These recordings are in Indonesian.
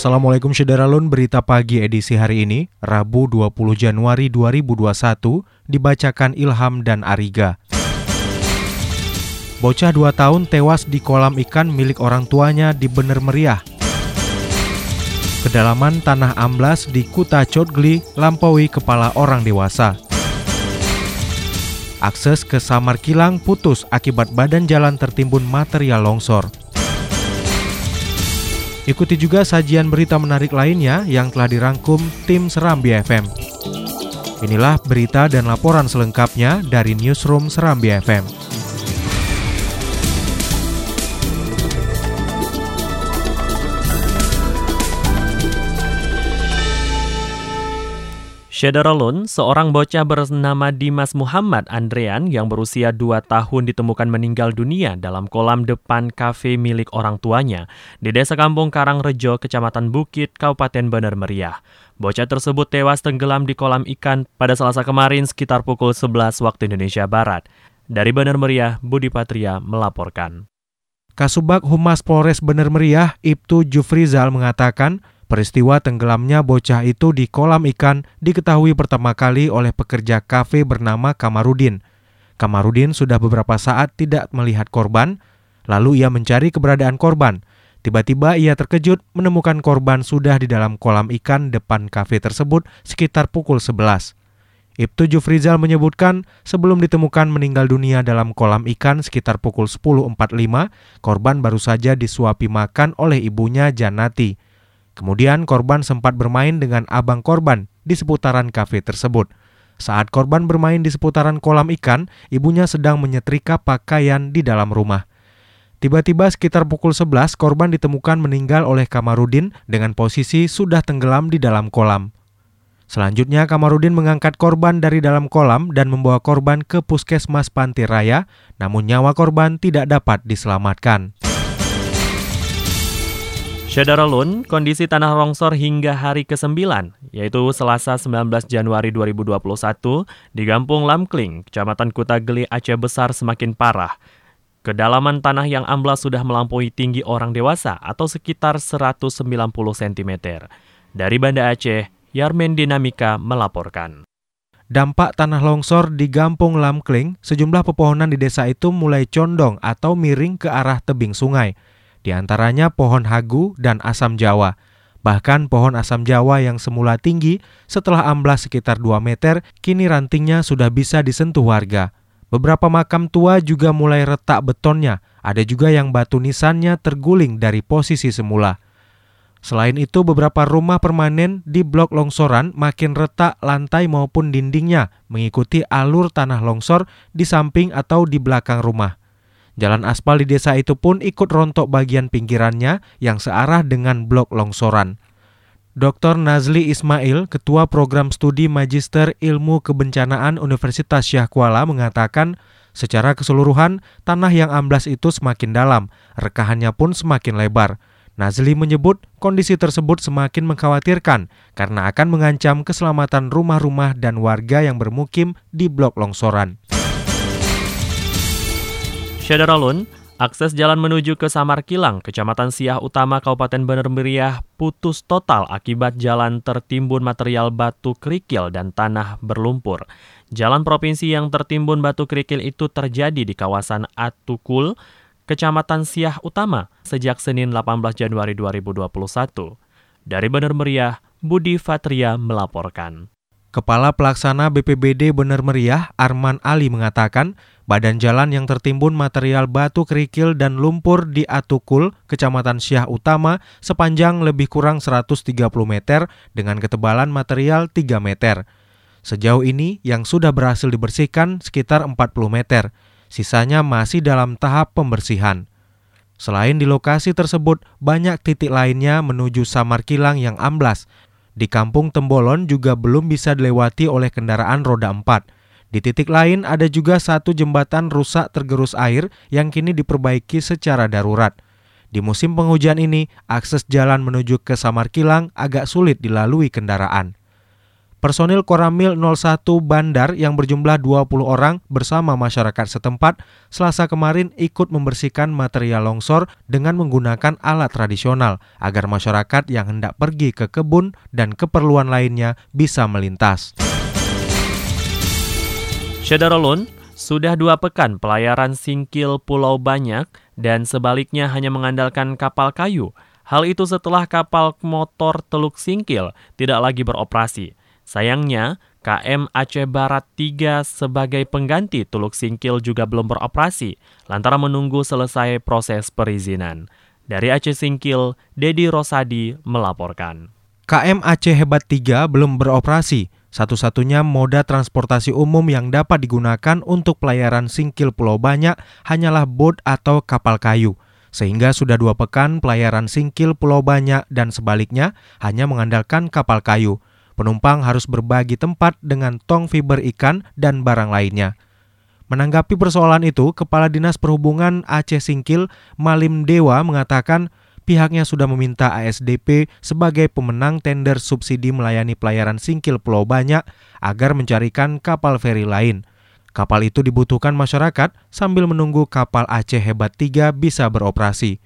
Assalamualaikum Syederalun, berita pagi edisi hari ini, Rabu 20 Januari 2021, dibacakan Ilham dan Ariga. Bocah 2 tahun tewas di kolam ikan milik orang tuanya di Bener Meriah. Kedalaman tanah amblas di Kuta Cotgli lampaui kepala orang dewasa. Akses ke Samar Kilang putus akibat badan jalan tertimbun material longsor. Ikuti juga sajian berita menarik lainnya yang telah dirangkum tim Serambi FM. Inilah berita dan laporan selengkapnya dari Newsroom Serambi FM. Syederalun, seorang bocah bernama Dimas Muhammad Andrean yang berusia 2 tahun ditemukan meninggal dunia dalam kolam depan kafe milik orang tuanya di Desa Kampung Karangrejo, Kecamatan Bukit, Kabupaten Bener Meriah. Bocah tersebut tewas tenggelam di kolam ikan pada selasa kemarin sekitar pukul 11 waktu Indonesia Barat. Dari Bener Meriah, Budi Patria melaporkan. Kasubag Humas Polres Bener Meriah, Ibtu Jufrizal mengatakan, Peristiwa tenggelamnya bocah itu di kolam ikan diketahui pertama kali oleh pekerja kafe bernama Kamarudin. Kamarudin sudah beberapa saat tidak melihat korban, lalu ia mencari keberadaan korban. Tiba-tiba ia terkejut menemukan korban sudah di dalam kolam ikan depan kafe tersebut sekitar pukul 11. Ibtu Jufrizal menyebutkan sebelum ditemukan meninggal dunia dalam kolam ikan sekitar pukul 10.45, korban baru saja disuapi makan oleh ibunya Janati. Kemudian korban sempat bermain dengan abang korban di seputaran kafe tersebut. Saat korban bermain di seputaran kolam ikan, ibunya sedang menyetrika pakaian di dalam rumah. Tiba-tiba sekitar pukul 11, korban ditemukan meninggal oleh Kamarudin dengan posisi sudah tenggelam di dalam kolam. Selanjutnya, Kamarudin mengangkat korban dari dalam kolam dan membawa korban ke puskesmas Panti Raya, namun nyawa korban tidak dapat diselamatkan. Syederalun, kondisi tanah longsor hingga hari ke-9, yaitu Selasa 19 Januari 2021, di Gampung Lamkling, Kecamatan Kutageli, Aceh Besar semakin parah. Kedalaman tanah yang amblas sudah melampaui tinggi orang dewasa atau sekitar 190 cm. Dari Banda Aceh, Yarmen Dinamika melaporkan. Dampak tanah longsor di Gampung Lamkling, sejumlah pepohonan di desa itu mulai condong atau miring ke arah tebing sungai di antaranya pohon hagu dan asam jawa. Bahkan pohon asam jawa yang semula tinggi setelah amblas sekitar 2 meter, kini rantingnya sudah bisa disentuh warga. Beberapa makam tua juga mulai retak betonnya, ada juga yang batu nisannya terguling dari posisi semula. Selain itu, beberapa rumah permanen di blok longsoran makin retak lantai maupun dindingnya mengikuti alur tanah longsor di samping atau di belakang rumah. Jalan aspal di desa itu pun ikut rontok bagian pinggirannya yang searah dengan blok longsoran. Dr. Nazli Ismail, Ketua Program Studi Magister Ilmu Kebencanaan Universitas Syah Kuala mengatakan, secara keseluruhan tanah yang amblas itu semakin dalam, rekahannya pun semakin lebar. Nazli menyebut kondisi tersebut semakin mengkhawatirkan karena akan mengancam keselamatan rumah-rumah dan warga yang bermukim di blok longsoran. Syederalun, akses jalan menuju ke Samar Kilang, Kecamatan Siah Utama, Kabupaten Bener Meriah, putus total akibat jalan tertimbun material batu kerikil dan tanah berlumpur. Jalan provinsi yang tertimbun batu kerikil itu terjadi di kawasan Atukul, Kecamatan Siah Utama, sejak Senin 18 Januari 2021. Dari Bener Meriah, Budi Fatria melaporkan. Kepala Pelaksana BPBD Bener Meriah, Arman Ali mengatakan, badan jalan yang tertimbun material batu kerikil dan lumpur di Atukul, Kecamatan Syah Utama, sepanjang lebih kurang 130 meter dengan ketebalan material 3 meter. Sejauh ini, yang sudah berhasil dibersihkan sekitar 40 meter. Sisanya masih dalam tahap pembersihan. Selain di lokasi tersebut, banyak titik lainnya menuju Samar Kilang yang amblas. Di kampung Tembolon juga belum bisa dilewati oleh kendaraan roda 4. Di titik lain ada juga satu jembatan rusak tergerus air yang kini diperbaiki secara darurat. Di musim penghujan ini, akses jalan menuju ke Samarkilang agak sulit dilalui kendaraan. Personil Koramil 01 Bandar yang berjumlah 20 orang bersama masyarakat setempat selasa kemarin ikut membersihkan material longsor dengan menggunakan alat tradisional agar masyarakat yang hendak pergi ke kebun dan keperluan lainnya bisa melintas. Syederalun, sudah dua pekan pelayaran singkil Pulau Banyak dan sebaliknya hanya mengandalkan kapal kayu. Hal itu setelah kapal motor Teluk Singkil tidak lagi beroperasi. Sayangnya, KM Aceh Barat 3 sebagai pengganti Teluk Singkil juga belum beroperasi, lantaran menunggu selesai proses perizinan. Dari Aceh Singkil, Dedi Rosadi melaporkan. KM Aceh Hebat 3 belum beroperasi satu-satunya moda transportasi umum yang dapat digunakan untuk pelayaran singkil Pulau Banyak hanyalah bot atau kapal kayu. Sehingga sudah dua pekan pelayaran singkil Pulau Banyak dan sebaliknya hanya mengandalkan kapal kayu. Penumpang harus berbagi tempat dengan tong fiber ikan dan barang lainnya. Menanggapi persoalan itu, Kepala Dinas Perhubungan Aceh Singkil, Malim Dewa, mengatakan pihaknya sudah meminta ASDP sebagai pemenang tender subsidi melayani pelayaran singkil Pulau Banyak agar mencarikan kapal feri lain. Kapal itu dibutuhkan masyarakat sambil menunggu kapal Aceh Hebat 3 bisa beroperasi.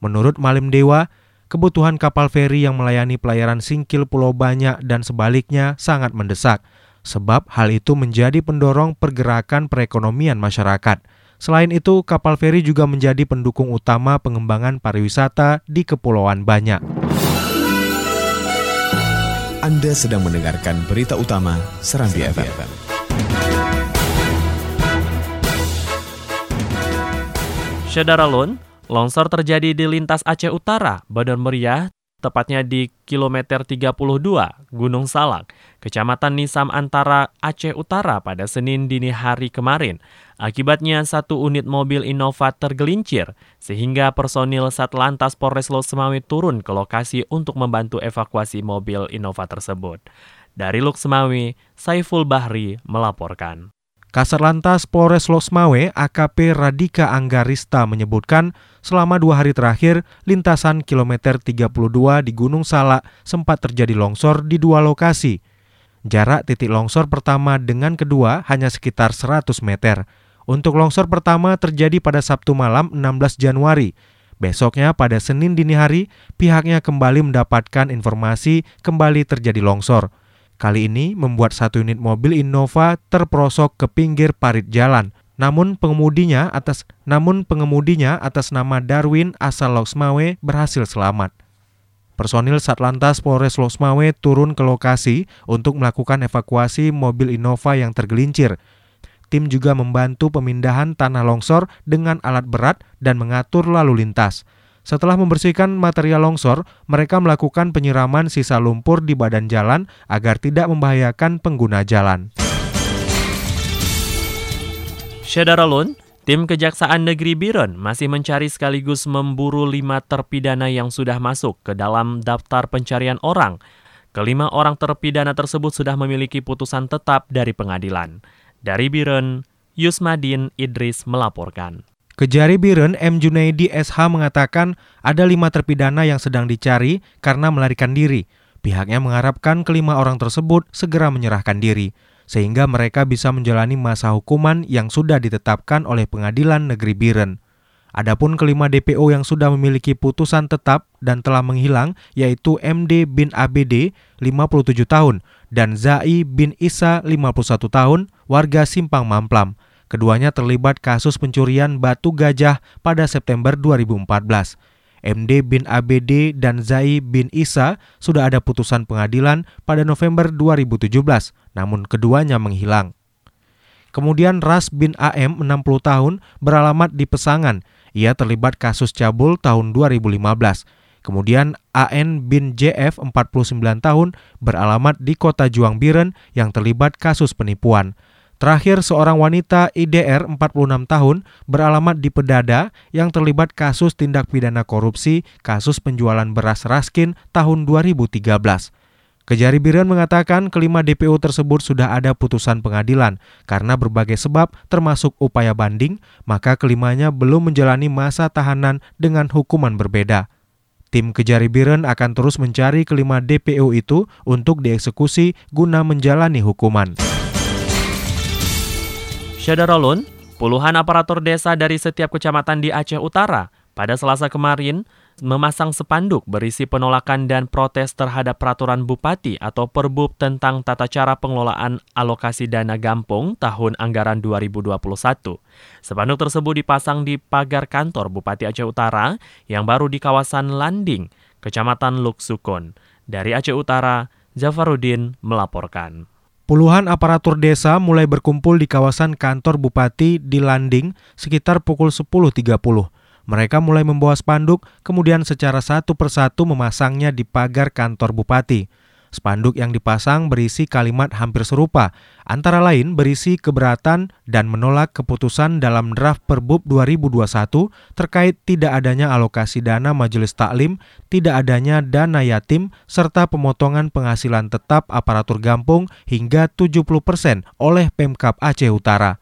Menurut Malim Dewa, kebutuhan kapal feri yang melayani pelayaran singkil Pulau Banyak dan sebaliknya sangat mendesak, sebab hal itu menjadi pendorong pergerakan perekonomian masyarakat. Selain itu, kapal feri juga menjadi pendukung utama pengembangan pariwisata di Kepulauan Banyak. Anda sedang mendengarkan berita utama Serambi, FM. Longsor terjadi di lintas Aceh Utara, Badan Meriah, tepatnya di kilometer 32 Gunung Salak, Kecamatan Nisam Antara Aceh Utara pada Senin dini hari kemarin. Akibatnya satu unit mobil Innova tergelincir sehingga personil Satlantas Polres Semawi turun ke lokasi untuk membantu evakuasi mobil Innova tersebut. Dari Semawi, Saiful Bahri melaporkan. Kasar Lantas Polres Losmawe AKP Radika Anggarista menyebutkan selama dua hari terakhir lintasan kilometer 32 di Gunung Salak sempat terjadi longsor di dua lokasi. Jarak titik longsor pertama dengan kedua hanya sekitar 100 meter. Untuk longsor pertama terjadi pada Sabtu malam 16 Januari. Besoknya pada Senin dini hari, pihaknya kembali mendapatkan informasi kembali terjadi longsor. Kali ini membuat satu unit mobil Innova terprosok ke pinggir parit jalan. Namun pengemudinya atas namun pengemudinya atas nama Darwin asal Loksmawe berhasil selamat. Personil Satlantas Polres Loksmawe turun ke lokasi untuk melakukan evakuasi mobil Innova yang tergelincir tim juga membantu pemindahan tanah longsor dengan alat berat dan mengatur lalu lintas. Setelah membersihkan material longsor, mereka melakukan penyiraman sisa lumpur di badan jalan agar tidak membahayakan pengguna jalan. Syedaralun, tim Kejaksaan Negeri Biren masih mencari sekaligus memburu lima terpidana yang sudah masuk ke dalam daftar pencarian orang. Kelima orang terpidana tersebut sudah memiliki putusan tetap dari pengadilan. Dari Biren, Yusmadin Idris melaporkan. Kejari Biren M. Junaidi SH mengatakan ada lima terpidana yang sedang dicari karena melarikan diri. Pihaknya mengharapkan kelima orang tersebut segera menyerahkan diri, sehingga mereka bisa menjalani masa hukuman yang sudah ditetapkan oleh pengadilan negeri Biren. Adapun kelima DPO yang sudah memiliki putusan tetap dan telah menghilang yaitu MD bin ABD 57 tahun dan Zai bin Isa 51 tahun warga Simpang Mamplam. Keduanya terlibat kasus pencurian batu gajah pada September 2014. MD bin ABD dan Zai bin Isa sudah ada putusan pengadilan pada November 2017, namun keduanya menghilang. Kemudian Ras bin AM 60 tahun beralamat di Pesangan. Ia terlibat kasus cabul tahun 2015. Kemudian AN bin JF 49 tahun beralamat di kota Juang Biren yang terlibat kasus penipuan. Terakhir, seorang wanita IDR 46 tahun beralamat di Pedada yang terlibat kasus tindak pidana korupsi kasus penjualan beras Raskin tahun 2013. Kejari Biren mengatakan kelima DPO tersebut sudah ada putusan pengadilan karena berbagai sebab termasuk upaya banding, maka kelimanya belum menjalani masa tahanan dengan hukuman berbeda. Tim Kejari Biren akan terus mencari kelima DPO itu untuk dieksekusi guna menjalani hukuman. Syadarolun, puluhan aparatur desa dari setiap kecamatan di Aceh Utara pada selasa kemarin memasang sepanduk berisi penolakan dan protes terhadap peraturan bupati atau perbub tentang tata cara pengelolaan alokasi dana gampung tahun anggaran 2021. Sepanduk tersebut dipasang di pagar kantor Bupati Aceh Utara yang baru di kawasan Landing, Kecamatan Luksukon. Dari Aceh Utara, Jafarudin melaporkan. Puluhan aparatur desa mulai berkumpul di kawasan kantor bupati di Landing sekitar pukul 10.30. Mereka mulai membawa spanduk, kemudian secara satu persatu memasangnya di pagar kantor bupati. Spanduk yang dipasang berisi kalimat hampir serupa, antara lain berisi keberatan dan menolak keputusan dalam draft Perbub 2021 terkait tidak adanya alokasi dana majelis taklim, tidak adanya dana yatim, serta pemotongan penghasilan tetap aparatur gampung hingga 70% oleh Pemkap Aceh Utara.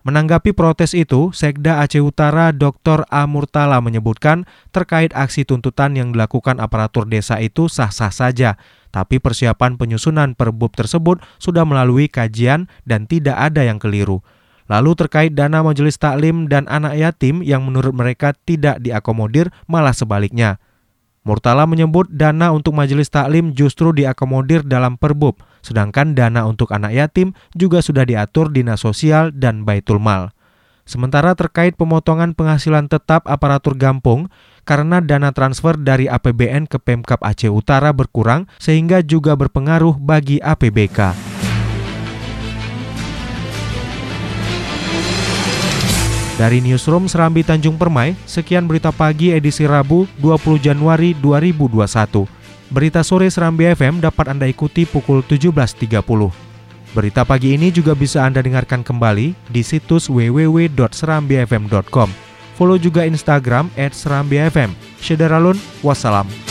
Menanggapi protes itu, Sekda Aceh Utara Dr. A. Murtala menyebutkan terkait aksi tuntutan yang dilakukan aparatur desa itu sah-sah saja, tapi persiapan penyusunan perbub tersebut sudah melalui kajian dan tidak ada yang keliru. Lalu terkait dana majelis taklim dan anak yatim yang menurut mereka tidak diakomodir malah sebaliknya. Murtala menyebut dana untuk majelis taklim justru diakomodir dalam perbub, sedangkan dana untuk anak yatim juga sudah diatur Dinas Sosial dan Baitul Mal. Sementara terkait pemotongan penghasilan tetap aparatur gampung, karena dana transfer dari APBN ke Pemkap Aceh Utara berkurang sehingga juga berpengaruh bagi APBK. Dari Newsroom Serambi Tanjung Permai, sekian berita pagi edisi Rabu 20 Januari 2021. Berita sore Serambi FM dapat Anda ikuti pukul 17.30. Berita pagi ini juga bisa Anda dengarkan kembali di situs www.serambifm.com. Follow juga Instagram at Serambi FM. Syederalun, wassalam.